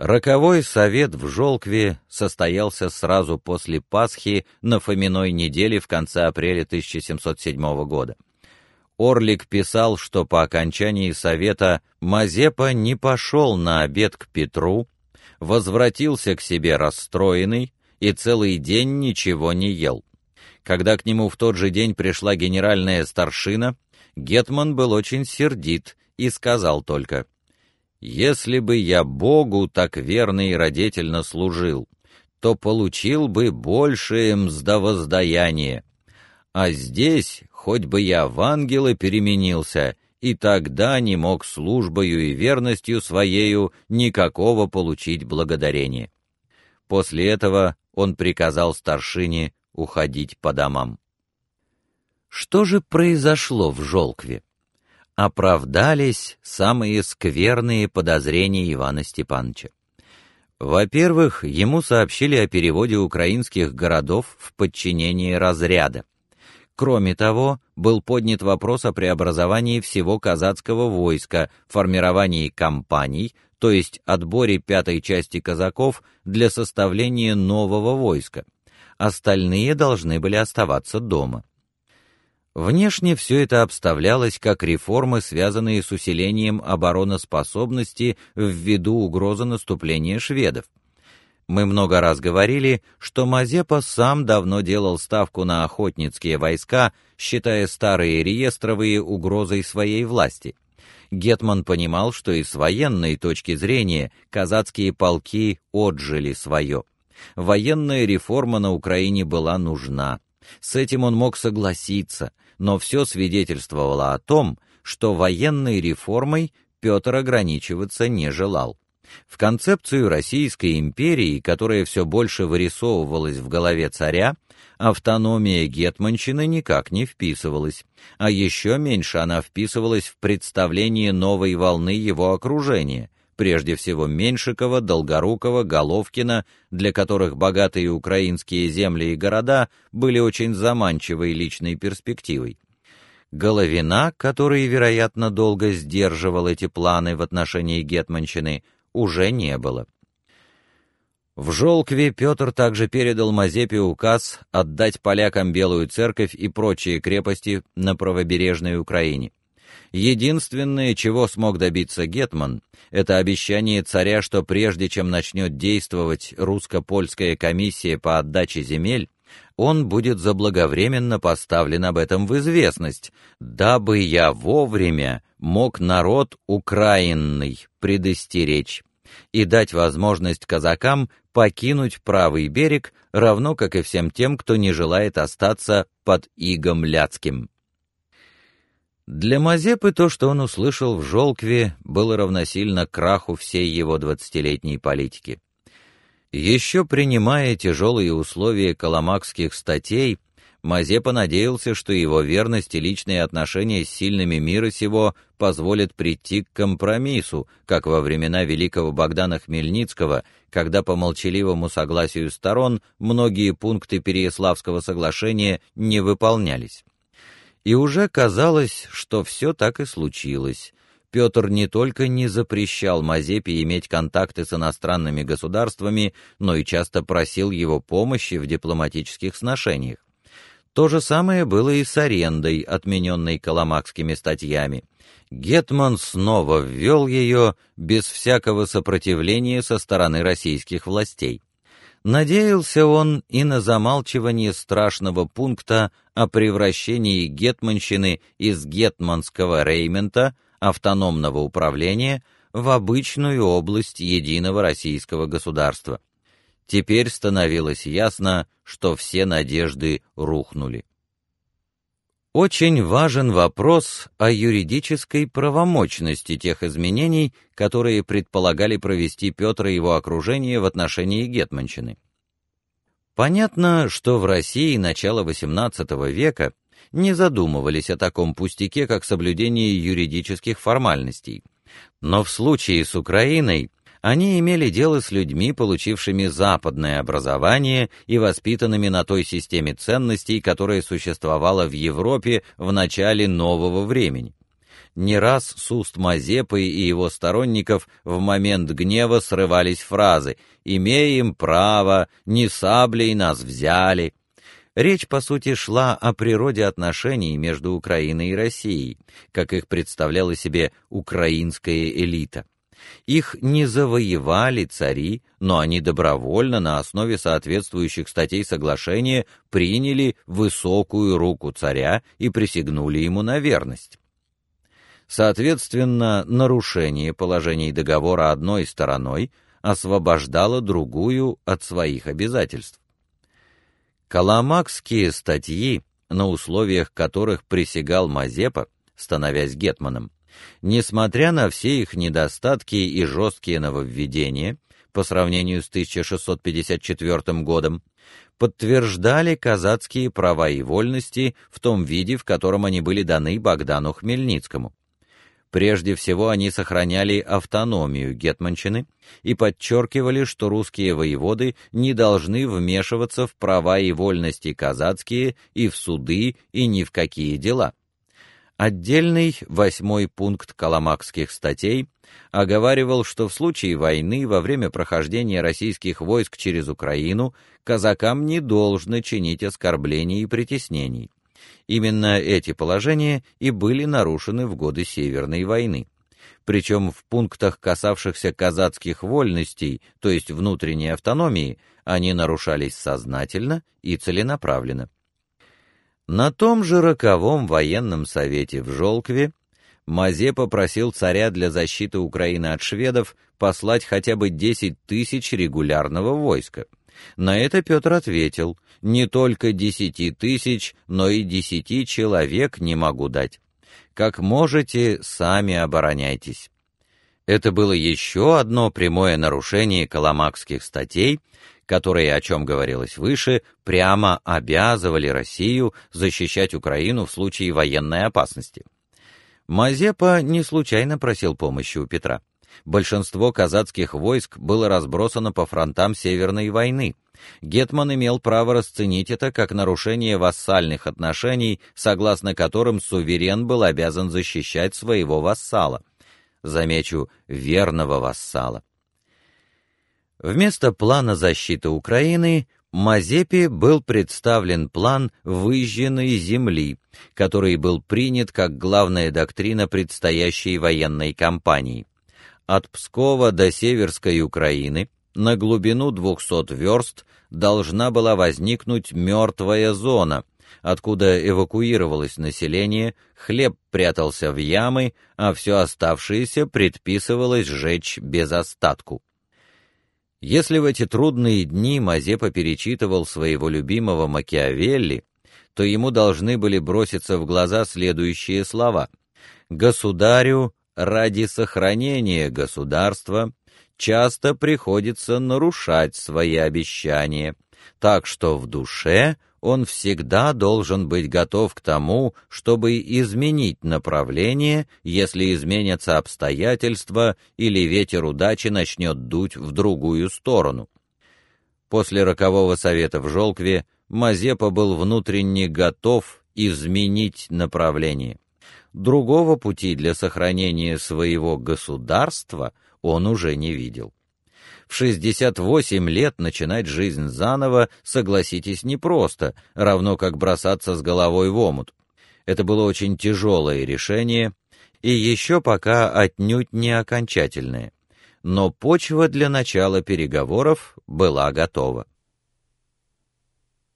Роковой совет в Жолкве состоялся сразу после Пасхи на Фоминой неделе в конце апреля 1707 года. Орлик писал, что по окончании совета Мазепа не пошел на обед к Петру, возвратился к себе расстроенный и целый день ничего не ел. Когда к нему в тот же день пришла генеральная старшина, гетман был очень сердит и сказал только — если бы я Богу так верно и родительно служил, то получил бы большее мздовоздаяние. А здесь, хоть бы я в ангелы переменился, и тогда не мог службою и верностью своею никакого получить благодарения. После этого он приказал старшине уходить по домам. Что же произошло в Жолкве? Оправдались самые скверные подозрения Ивана Степановича. Во-первых, ему сообщили о переводе украинских городов в подчинение разряда. Кроме того, был поднят вопрос о преобразовании всего казацкого войска, формировании компаний, то есть отборе пятой части казаков для составления нового войска. Остальные должны были оставаться дома. Внешне все это обставлялось как реформы, связанные с усилением обороноспособности ввиду угрозы наступления шведов. Мы много раз говорили, что Мазепа сам давно делал ставку на охотницкие войска, считая старые реестровые угрозой своей власти. Гетман понимал, что и с военной точки зрения казацкие полки отжили свое. Военная реформа на Украине была нужна. С этим он мог согласиться, но все свидетельствовало о том, что военной реформой Петр ограничиваться не желал. В концепцию Российской империи, которая все больше вырисовывалась в голове царя, автономия гетманщины никак не вписывалась, а еще меньше она вписывалась в представление новой волны его окружения, прежде всего Меньшикова, Долгорукова, Головкина, для которых богатые украинские земли и города были очень заманчивой личной перспективой. Головина, который, вероятно, долго сдерживал эти планы в отношении гетманщины, уже не было. В Жолкве Петр также передал Мазепе указ отдать полякам Белую церковь и прочие крепости на правобережной Украине. Единственное, чего смог добиться гетман, это обещание царя, что прежде чем начнет действовать русско-польская комиссия по отдаче земель, он будет заблаговременно поставлен об этом в известность, дабы я вовремя мог народ украинный предостеречь и дать возможность казакам покинуть правый берег, равно как и всем тем, кто не желает остаться под игом ляцким. Для Мазепы то, что он услышал в Жолкве, было равносильно краху всей его двадцатилетней политики. Еще принимая тяжелые условия коломакских статей, Мазепа надеялся, что его верность и личные отношения с сильными мира сего позволят прийти к компромиссу, как во времена великого Богдана Хмельницкого, когда по молчаливому согласию сторон многие пункты Переяславского соглашения не выполнялись. И уже казалось, что все так и случилось. Петр не только не запрещал Мазепе иметь контакты с иностранными государствами, но и часто просил его помощи в дипломатических сношениях. То же самое было и с арендой, отмененной коломакскими статьями. Гетман снова ввел ее без всякого сопротивления со стороны российских властей. Надеялся он и на замалчивание страшного пункта о превращении гетманщины из гетманского реймента, автономного управления, в обычную область единого российского государства. Теперь становилось ясно, что все надежды рухнули. Очень важен вопрос о юридической правомочности тех изменений, которые предполагали провести Петр и его окружение в отношении гетманщины. Понятно, что в России начала XVIII века не задумывались о таком пустяке, как соблюдение юридических формальностей. Но в случае с Украиной они имели дело с людьми, получившими западное образование и воспитанными на той системе ценностей, которая существовала в Европе в начале нового времени. не раз с уст Мазепы и его сторонников в момент гнева срывались фразы «имеем право, не саблей нас взяли». Речь, по сути, шла о природе отношений между Украиной и Россией, как их представляла себе украинская элита. Их не завоевали цари, но они добровольно на основе соответствующих статей соглашения приняли высокую руку царя и присягнули ему на верность. Соответственно, нарушение положений договора одной стороной освобождало другую от своих обязательств. Коломакские статьи, на условиях которых присягал Мазепа, становясь гетманом, Несмотря на все их недостатки и жесткие нововведения по сравнению с 1654 годом, подтверждали казацкие права и вольности в том виде, в котором они были даны Богдану Хмельницкому. Прежде всего, они сохраняли автономию гетманщины и подчеркивали, что русские воеводы не должны вмешиваться в права и вольности казацкие и в суды и ни в какие дела. Отдельный восьмой пункт Коломакских статей оговаривал, что в случае войны во время прохождения российских войск через Украину казакам не должно чинить оскорблений и притеснений. Именно эти положения и были нарушены в годы Северной войны. Причем в пунктах, касавшихся казацких вольностей, то есть внутренней автономии, они нарушались сознательно и целенаправленно. На том же роковом военном совете в Жолкве Мазе попросил царя для защиты Украины от шведов послать хотя бы 10 тысяч регулярного войска. На это Петр ответил: "Не только десяти тысяч, но и десяти человек не могу дать. Как можете, сами обороняйтесь". Это было еще одно прямое нарушение Коломакских статей, которые, о чем говорилось выше, прямо обязывали Россию защищать Украину в случае военной опасности. Мазепа не случайно просил помощи у Петра. Большинство казацких войск было разбросано по фронтам Северной войны. Гетман имел право расценить это как нарушение вассальных отношений, согласно которым суверен был обязан защищать своего вассала. Замечу, верного вассала. Вместо плана защиты Украины Мазепе был представлен план выжженной земли, который был принят как главная доктрина предстоящей военной кампании. От Пскова до Северской Украины на глубину 200 верст должна была возникнуть мертвая зона, откуда эвакуировалось население, хлеб прятался в ямы, а все оставшееся предписывалось сжечь без остатку. Если в эти трудные дни Мазепа перечитывал своего любимого Макиавелли, то ему должны были броситься в глаза следующие слова: "Государю ради сохранения государства часто приходится нарушать свои обещания, так что в душе он всегда должен быть готов к тому, чтобы изменить направление, если изменятся обстоятельства или ветер удачи начнет дуть в другую сторону. После рокового совета в Жолкве Мазепа был внутренне готов изменить направление. Другого пути для сохранения своего государства он уже не видел. В 68 лет начинать жизнь заново, согласитесь, непросто, равно как бросаться с головой в омут. Это было очень тяжелое решение и еще пока отнюдь не окончательное. Но почва для начала переговоров была готова.